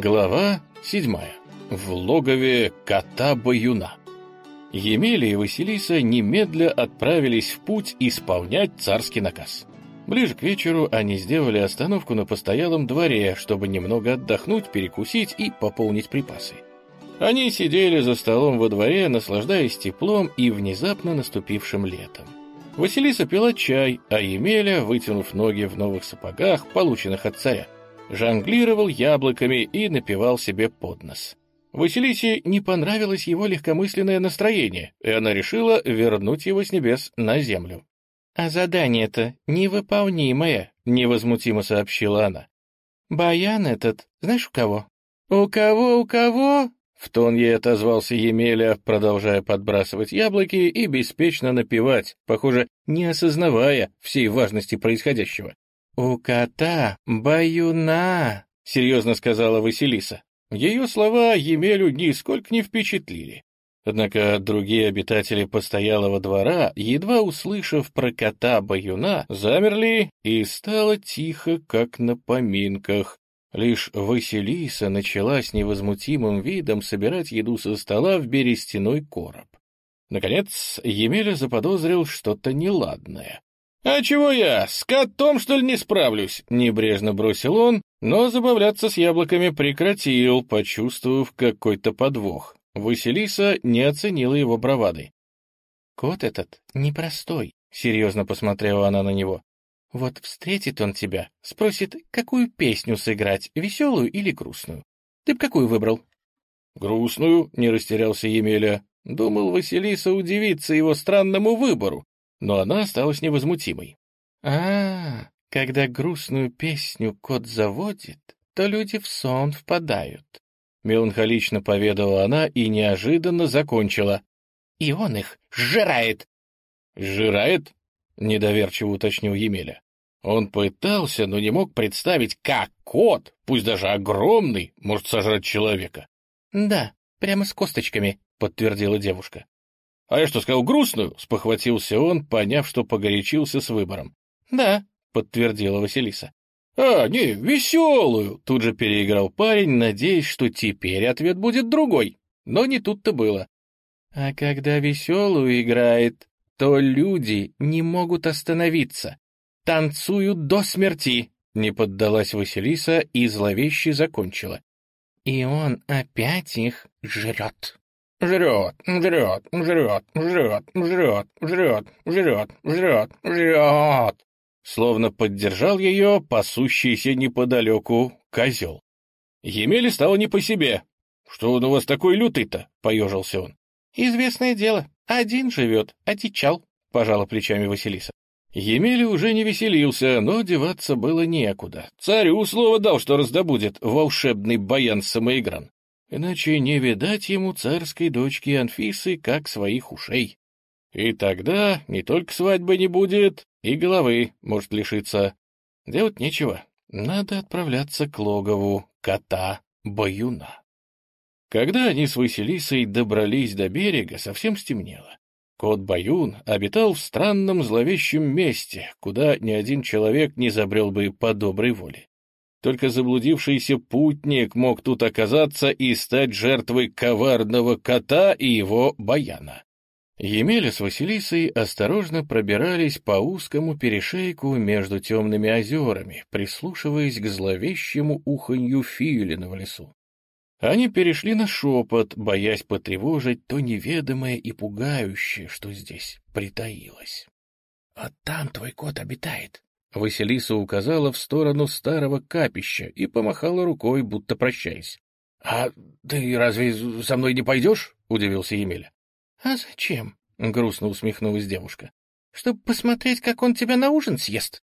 Глава седьмая. В логове кота-баюна. Емеля и Василиса немедля отправились в путь исполнять царский наказ. Ближе к вечеру они сделали остановку на постоялом дворе, чтобы немного отдохнуть, перекусить и пополнить припасы. Они сидели за столом во дворе, наслаждаясь теплом и внезапно наступившим летом. Василиса пила чай, а Емеля, вытянув ноги в новых сапогах, полученных от царя, жонглировал яблоками и напивал себе под нос. Василисе не понравилось его легкомысленное настроение, и она решила вернуть его с небес на землю. «А задание-то невыполнимое», — невозмутимо сообщила она. «Баян этот, знаешь, у кого?» «У кого, у кого?» В тон ей отозвался Емеля, продолжая подбрасывать яблоки и беспечно напевать, похоже, не осознавая всей важности происходящего. «У кота баюна», — серьезно сказала Василиса. Ее слова Емелю нисколько не впечатлили. Однако другие обитатели постоялого двора, едва услышав про кота-баюна, замерли, и стало тихо, как на поминках. Лишь Василиса начала с невозмутимым видом собирать еду со стола в берестяной короб. Наконец, Емеля заподозрил что-то неладное. «А чего я, с котом, что ли, не справлюсь?» — небрежно бросил он, но забавляться с яблоками прекратил, почувствовав какой-то подвох. Василиса не оценила его бравады. «Кот этот непростой», — серьезно посмотрела она на него. «Вот встретит он тебя, спросит, какую песню сыграть, веселую или грустную. Ты б какую выбрал?» «Грустную», — не растерялся Емеля. Думал, Василиса удивится его странному выбору, но она осталась невозмутимой. а, когда грустную песню кот заводит, то люди в сон впадают», — меланхолично поведала она и неожиданно закончила. «И он их сжирает!» «Сжирает?» — недоверчиво уточнил Емеля. Он пытался, но не мог представить, как кот, пусть даже огромный, может сожрать человека. «Да, прямо с косточками», — подтвердила девушка. «А я что, сказал грустную?» — спохватился он, поняв, что погорячился с выбором. «Да», — подтвердила Василиса. «А, не, веселую!» — тут же переиграл парень, надеясь, что теперь ответ будет другой. Но не тут-то было. «А когда веселую играет, то люди не могут остановиться. Танцуют до смерти!» — не поддалась Василиса и зловеще закончила. «И он опять их жрет». Жрет, жрет, жрет, жрет, жрет, жрет, жрет, жрет, жрет. Словно поддержал ее пасущийся неподалеку козел. Емеле стало не по себе. «Что он у вас такой лютый-то?» — поежился он. «Известное дело. Один живет, одичал», — пожала плечами Василиса. Емеля уже не веселился, но деваться было некуда. Царю слово дал, что раздобудет волшебный баян-самоигран иначе не видать ему царской дочки Анфисы как своих ушей. И тогда не только свадьбы не будет, и головы может лишиться. Делать нечего, надо отправляться к логову кота-баюна. Когда они с Василисой добрались до берега, совсем стемнело. Кот-баюн обитал в странном зловещем месте, куда ни один человек не забрел бы по доброй воле. Только заблудившийся путник мог тут оказаться и стать жертвой коварного кота и его баяна. Емеля с Василисой осторожно пробирались по узкому перешейку между темными озерами, прислушиваясь к зловещему уханью филина в лесу. Они перешли на шепот, боясь потревожить то неведомое и пугающее, что здесь притаилось. — Вот там твой кот обитает, Василиса указала в сторону старого капища и помахала рукой, будто прощаясь. — А ты разве со мной не пойдешь? — удивился Емеля. — А зачем? — грустно усмехнулась девушка. — Чтобы посмотреть, как он тебя на ужин съест.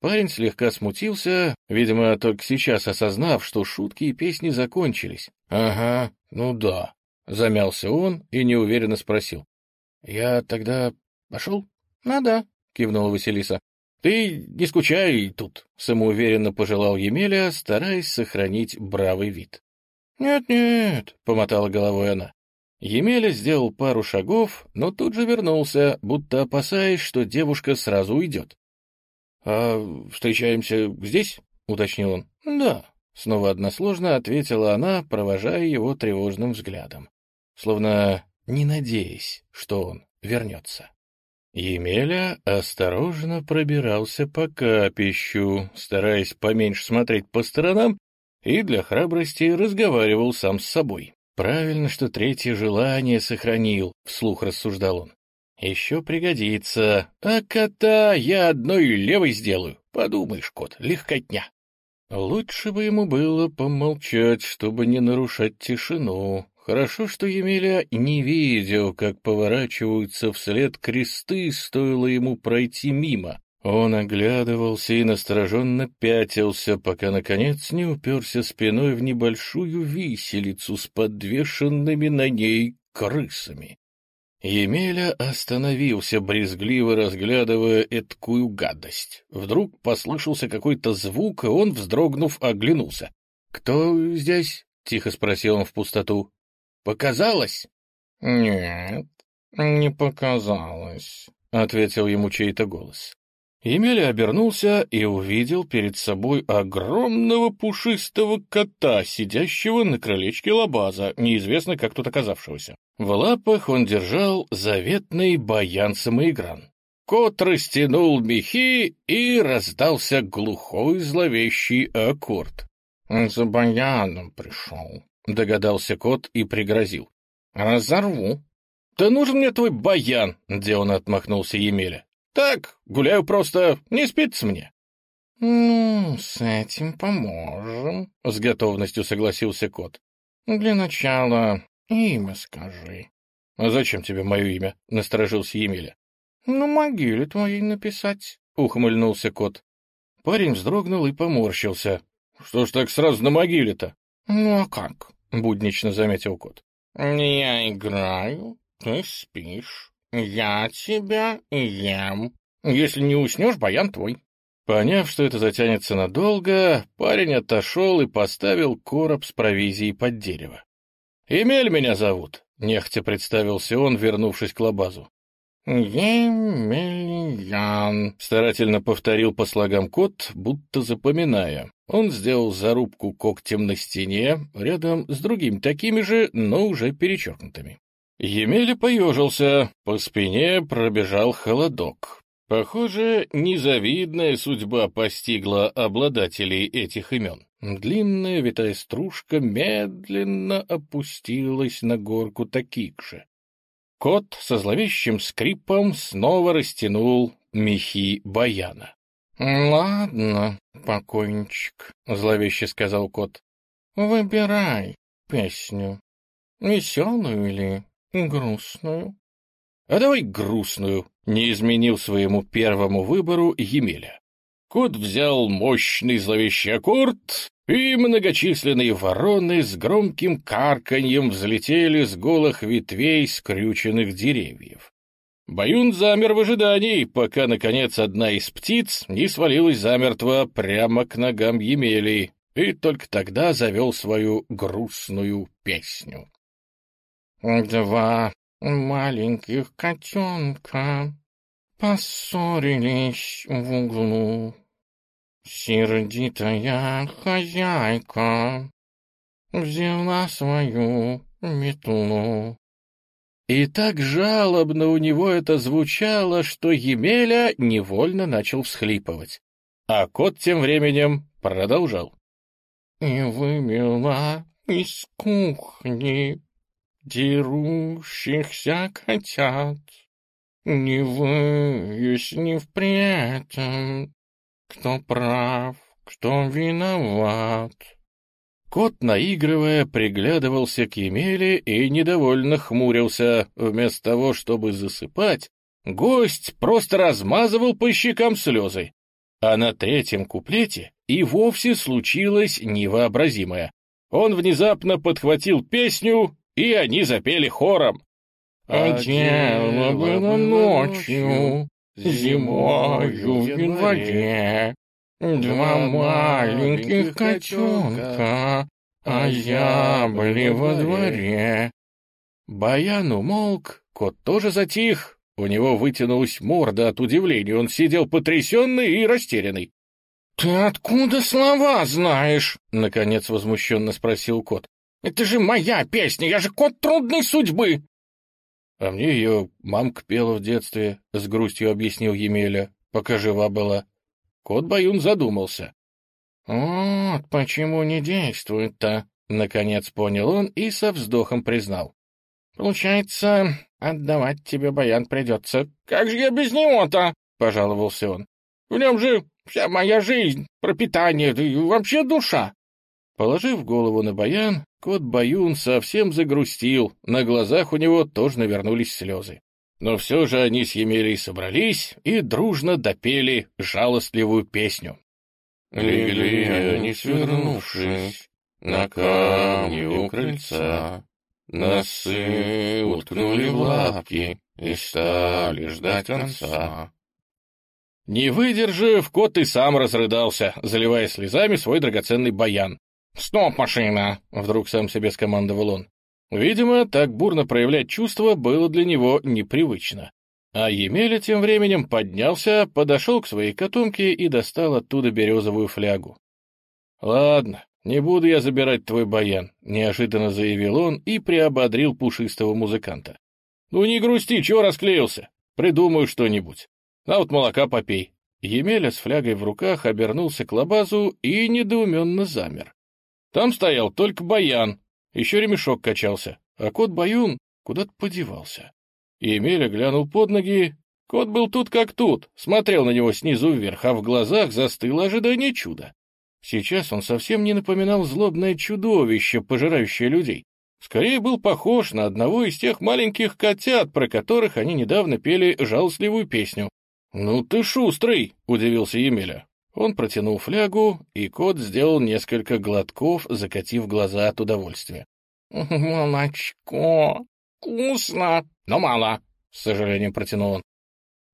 Парень слегка смутился, видимо, только сейчас осознав, что шутки и песни закончились. — Ага, ну да. Замялся он и неуверенно спросил. — Я тогда пошел? — Ну да, — кивнула Василиса. «Ты не скучай тут», — самоуверенно пожелал Емеля, стараясь сохранить бравый вид. «Нет-нет», — помотала головой она. Емеля сделал пару шагов, но тут же вернулся, будто опасаясь, что девушка сразу уйдет. «А встречаемся здесь?» — уточнил он. «Да», — Снова односложно ответила она, провожая его тревожным взглядом, словно не надеясь, что он вернется. Емеля осторожно пробирался по капищу, стараясь поменьше смотреть по сторонам, и для храбрости разговаривал сам с собой. «Правильно, что третье желание сохранил», — вслух рассуждал он. «Еще пригодится. А кота я одной левой сделаю. Подумаешь, кот, легкотня». Лучше бы ему было помолчать, чтобы не нарушать тишину. Хорошо, что Емеля не видел, как поворачиваются вслед кресты, стоило ему пройти мимо. Он оглядывался и настороженно пятился, пока, наконец, не уперся спиной в небольшую виселицу с подвешенными на ней крысами. Емеля остановился, брезгливо разглядывая эткую гадость. Вдруг послышался какой-то звук, и он, вздрогнув, оглянулся. — Кто здесь? — тихо спросил он в пустоту. — Показалось? — Нет, не показалось, — ответил ему чей-то голос. Емеля обернулся и увидел перед собой огромного пушистого кота, сидящего на крылечке лабаза, неизвестно как тут оказавшегося. В лапах он держал заветный баян-самоигран. Кот растянул мехи, и раздался глухой зловещий аккорд. «За баяном пришел», — догадался кот и пригрозил. «Разорву». «Да нужен мне твой баян», — где он отмахнулся Емеля. Так, гуляю просто, не спится мне. — Ну, с этим поможем, — с готовностью согласился кот. — Для начала имя скажи. — А зачем тебе мое имя? — насторожился Емеля. — На могиле твоей написать, — ухмыльнулся кот. Парень вздрогнул и поморщился. — Что ж так сразу на могиле-то? — Ну а как? — буднично заметил кот. — Я играю, ты спишь. «Я тебя ем. Если не уснешь, баян твой». Поняв, что это затянется надолго, парень отошел и поставил короб с провизией под дерево. «Емель меня зовут», — нехотя представился он, вернувшись к лабазу. «Емельян», — старательно повторил по слогам кот, будто запоминая. Он сделал зарубку когтем на стене, рядом с другими такими же, но уже перечеркнутыми. Емеля поежился, по спине пробежал холодок. Похоже, незавидная судьба постигла обладателей этих имен. Длинная витая стружка медленно опустилась на горку таких же. Кот со зловещим скрипом снова растянул мехи баяна. — Ладно, покойничек, — зловеще сказал кот, — выбирай песню. Веселую или грустную. А давай грустную, не изменил своему первому выбору Емеля. Кот взял мощный зловещий аккорд, и многочисленные вороны с громким карканьем взлетели с голых ветвей скрюченных деревьев. Баюн замер в ожидании, пока, наконец, одна из птиц не свалилась замертво прямо к ногам Емелии, и только тогда завел свою грустную песню. Два маленьких котенка поссорились в углу. Сердитая хозяйка взяла свою метлу. И так жалобно у него это звучало, что Емеля невольно начал всхлипывать. А кот тем временем продолжал. И выбила из кухни дерущихся котят, не выяснив при этом, кто прав, кто виноват. Кот, наигрывая, приглядывался к Емеле и недовольно хмурился. Вместо того, чтобы засыпать, гость просто размазывал по щекам слезы. А на третьем куплете и вовсе случилось невообразимое. Он внезапно подхватил песню и они запели хором. А дело было ночью, зимою в январе. Два маленьких котенка, а я были во дворе. Баян умолк, кот тоже затих. У него вытянулась морда от удивления, он сидел потрясенный и растерянный. «Ты откуда слова знаешь?» — наконец возмущенно спросил кот. «Это же моя песня, я же кот трудной судьбы!» «А мне ее мамка пела в детстве», — с грустью объяснил Емеля, пока жива была. Кот Баюн задумался. «Вот почему не действует-то», — наконец понял он и со вздохом признал. «Получается, отдавать тебе баян придется. Как же я без него-то?» — пожаловался он. «В нем же вся моя жизнь, пропитание, да и вообще душа». Положив голову на баян, кот Баюн совсем загрустил, на глазах у него тоже навернулись слезы. Но все же они с Емелей собрались и дружно допели жалостливую песню. Легли они, свернувшись, на камни у крыльца, Носы уткнули в лапки и стали ждать конца. Не выдержав, кот и сам разрыдался, заливая слезами свой драгоценный баян. «Стоп, машина!» — вдруг сам себе скомандовал он. Видимо, так бурно проявлять чувства было для него непривычно. А Емеля тем временем поднялся, подошел к своей котомке и достал оттуда березовую флягу. «Ладно, не буду я забирать твой баян», — неожиданно заявил он и приободрил пушистого музыканта. «Ну не грусти, чего расклеился? Придумаю что-нибудь. А вот молока попей». Емеля с флягой в руках обернулся к лабазу и недоуменно замер. Там стоял только баян, еще ремешок качался, а кот Баюн куда-то подевался. Емеля глянул под ноги. Кот был тут как тут, смотрел на него снизу вверх, а в глазах застыло ожидание чуда. Сейчас он совсем не напоминал злобное чудовище, пожирающее людей. Скорее был похож на одного из тех маленьких котят, про которых они недавно пели жалостливую песню. «Ну ты шустрый!» — удивился Емеля. Он протянул флягу, и кот сделал несколько глотков, закатив глаза от удовольствия. «Молочко! Вкусно, но мало!» — с сожалением протянул он.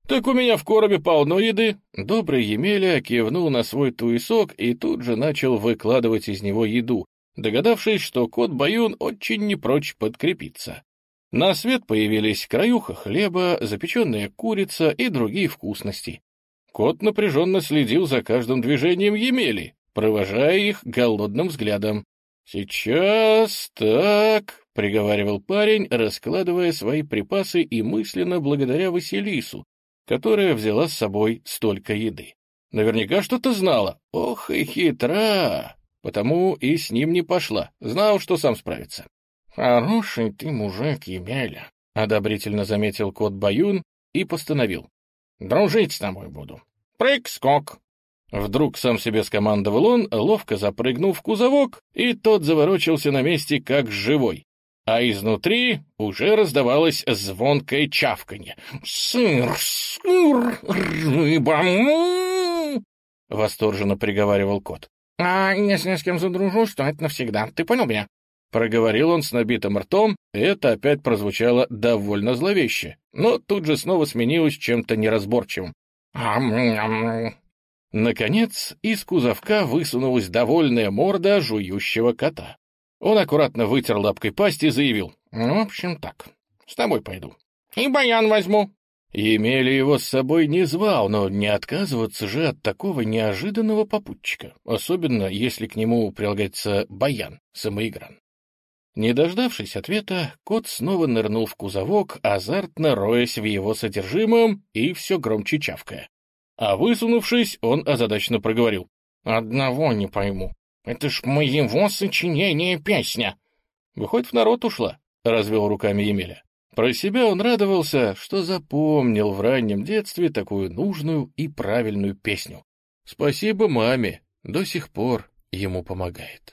«Так у меня в коробе полно еды». Добрый Емеля кивнул на свой туесок и тут же начал выкладывать из него еду, догадавшись, что кот Баюн очень не прочь подкрепиться. На свет появились краюха хлеба, запеченная курица и другие вкусности. Кот напряженно следил за каждым движением Емели, провожая их голодным взглядом. «Сейчас так», — приговаривал парень, раскладывая свои припасы и мысленно благодаря Василису, которая взяла с собой столько еды. Наверняка что-то знала. Ох и хитра! Потому и с ним не пошла. Знал, что сам справится. «Хороший ты мужик, Емеля», — одобрительно заметил кот Баюн и постановил. Дружить с тобой буду. Прыг-скок!» Вдруг сам себе скомандовал он, ловко запрыгнул в кузовок, и тот заворочился на месте, как живой. А изнутри уже раздавалось звонкое чавканье. «Сыр, сыр, рыба!» — восторженно приговаривал кот. «А если с кем задружусь, то это навсегда. Ты понял меня?» Проговорил он с набитым ртом, это опять прозвучало довольно зловеще, но тут же снова сменилось чем-то неразборчивым. Наконец, из кузовка высунулась довольная морда жующего кота. Он аккуратно вытер лапкой пасть и заявил. «В общем так, с тобой пойду. И баян возьму». Емели его с собой не звал, но не отказываться же от такого неожиданного попутчика, особенно если к нему прилагается баян, самоигран. Не дождавшись ответа, кот снова нырнул в кузовок, азартно роясь в его содержимом и все громче чавкая. А высунувшись, он озадаченно проговорил. «Одного не пойму. Это ж моего сочинения песня!» «Выходит, в народ ушла», — развел руками Емеля. Про себя он радовался, что запомнил в раннем детстве такую нужную и правильную песню. Спасибо маме, до сих пор ему помогает.